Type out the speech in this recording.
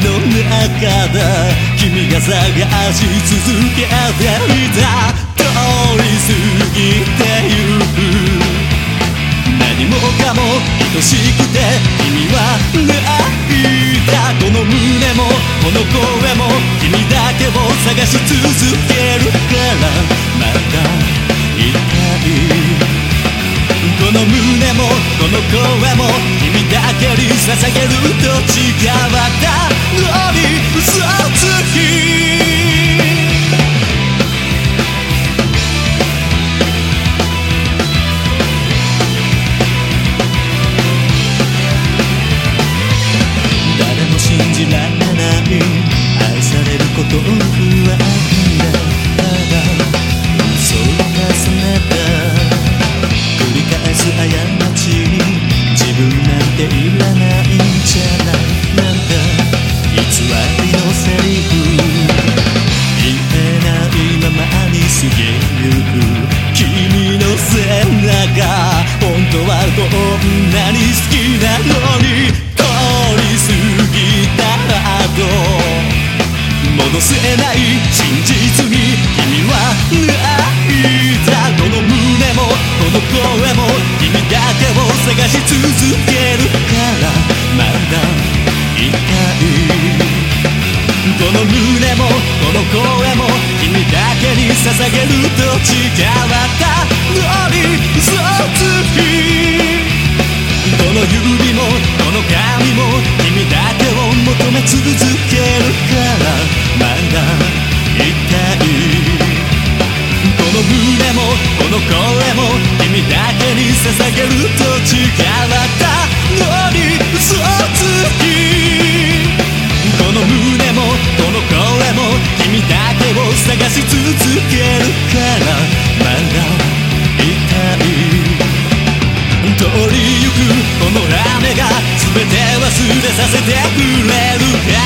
の中だ君が探し続けていた通り過ぎてゆく何もかも愛しくて君は泣いたこの胸もこの声も君だけを探し続ける。からまた痛いこの胸もこの声も君だけに捧げる。と違っ背中本当はどんなに好きなのに通り過ぎた後戻せない真実に君は泣いたこの胸もこの声も君だけを探し続けるからまだ。痛いこの胸もこの声も君だけに捧げると誓った。この声も君だけに捧げると違ったのに嘘つきこの胸もこの声も君だけを探し続けるから。まだ痛い通りゆくこのラメが全て忘れさせてくれるか